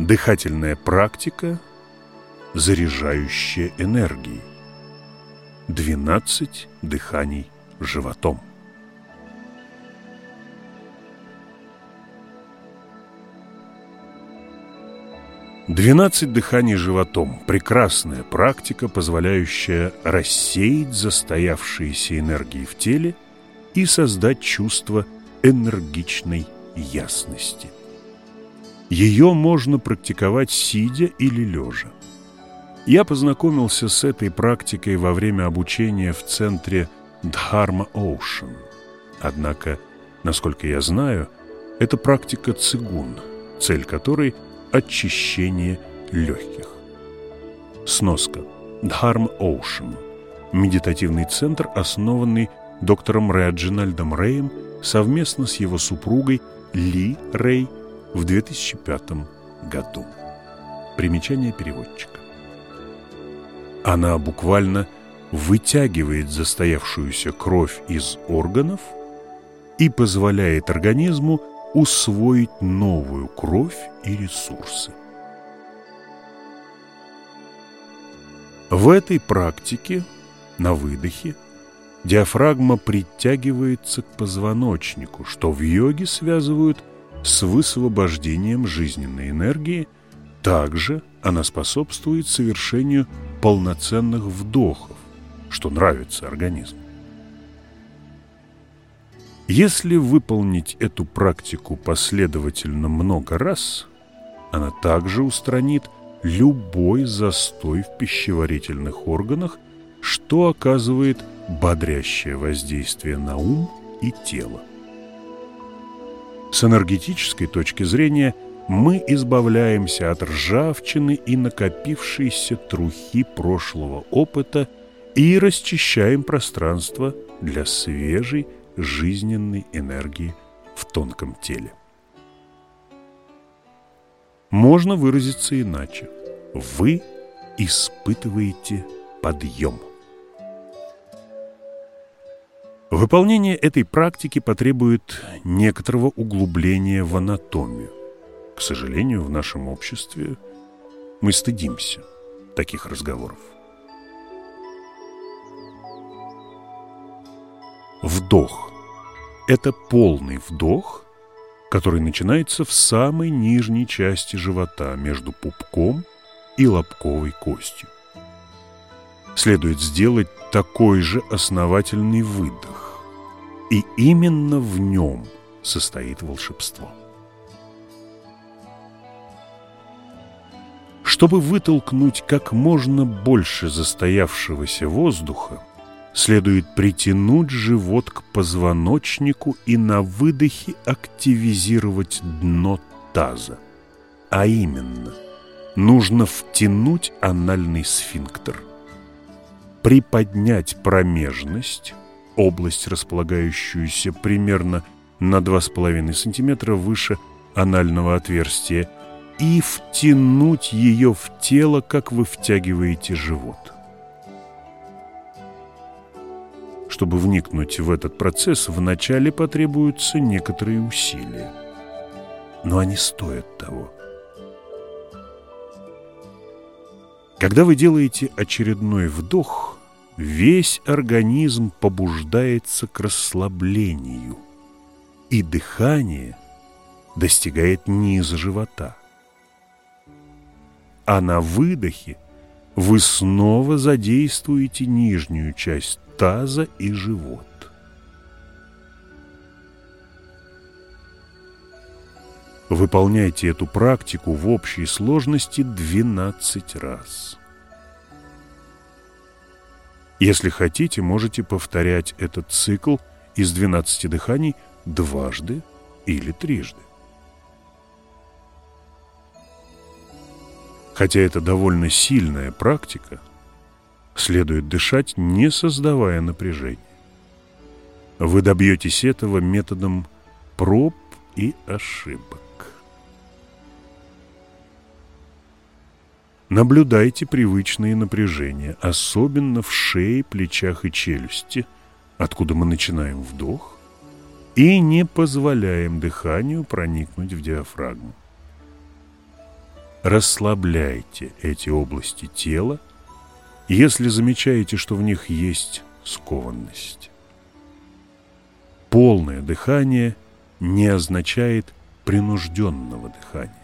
Дыхательная практика, заряжающая энергией. 12 дыханий животом. Двенадцать дыханий животом – прекрасная практика, позволяющая рассеять застоявшиеся энергии в теле и создать чувство энергичной ясности. Ее можно практиковать сидя или лежа. Я познакомился с этой практикой во время обучения в центре Dharma Ocean. Однако, насколько я знаю, это практика цигун, цель которой – очищение легких. Сноска. Dharma Ocean – медитативный центр, основанный доктором Реджинальдом Рэем совместно с его супругой Ли Рэй в 2005 году. Примечание переводчика. Она буквально вытягивает застоявшуюся кровь из органов и позволяет организму усвоить новую кровь и ресурсы. В этой практике на выдохе диафрагма притягивается к позвоночнику, что в йоге связывают с высвобождением жизненной энергии, также она способствует совершению полноценных вдохов, что нравится организму. Если выполнить эту практику последовательно много раз, она также устранит любой застой в пищеварительных органах, что оказывает бодрящее воздействие на ум и тело. С энергетической точки зрения мы избавляемся от ржавчины и накопившейся трухи прошлого опыта и расчищаем пространство для свежей жизненной энергии в тонком теле. Можно выразиться иначе. Вы испытываете подъем. Выполнение этой практики потребует некоторого углубления в анатомию. К сожалению, в нашем обществе мы стыдимся таких разговоров. Вдох – это полный вдох, который начинается в самой нижней части живота между пупком и лобковой костью. Следует сделать такой же основательный выдох, и именно в нем состоит волшебство. Чтобы вытолкнуть как можно больше застоявшегося воздуха, следует притянуть живот к позвоночнику и на выдохе активизировать дно таза. А именно, нужно втянуть анальный сфинктер, приподнять промежность, область, располагающуюся примерно на 2,5 см выше анального отверстия, и втянуть ее в тело, как вы втягиваете живот. Чтобы вникнуть в этот процесс, вначале потребуются некоторые усилия. Но они стоят того. Когда вы делаете очередной вдох, весь организм побуждается к расслаблению, и дыхание достигает низа живота. А на выдохе вы снова задействуете нижнюю часть таза и живот. Выполняйте эту практику в общей сложности 12 раз. Если хотите, можете повторять этот цикл из 12 дыханий дважды или трижды. Хотя это довольно сильная практика, следует дышать, не создавая напряжения. Вы добьетесь этого методом проб и ошибок. Наблюдайте привычные напряжения, особенно в шее, плечах и челюсти, откуда мы начинаем вдох, и не позволяем дыханию проникнуть в диафрагму. Расслабляйте эти области тела, если замечаете, что в них есть скованность. Полное дыхание не означает принужденного дыхания.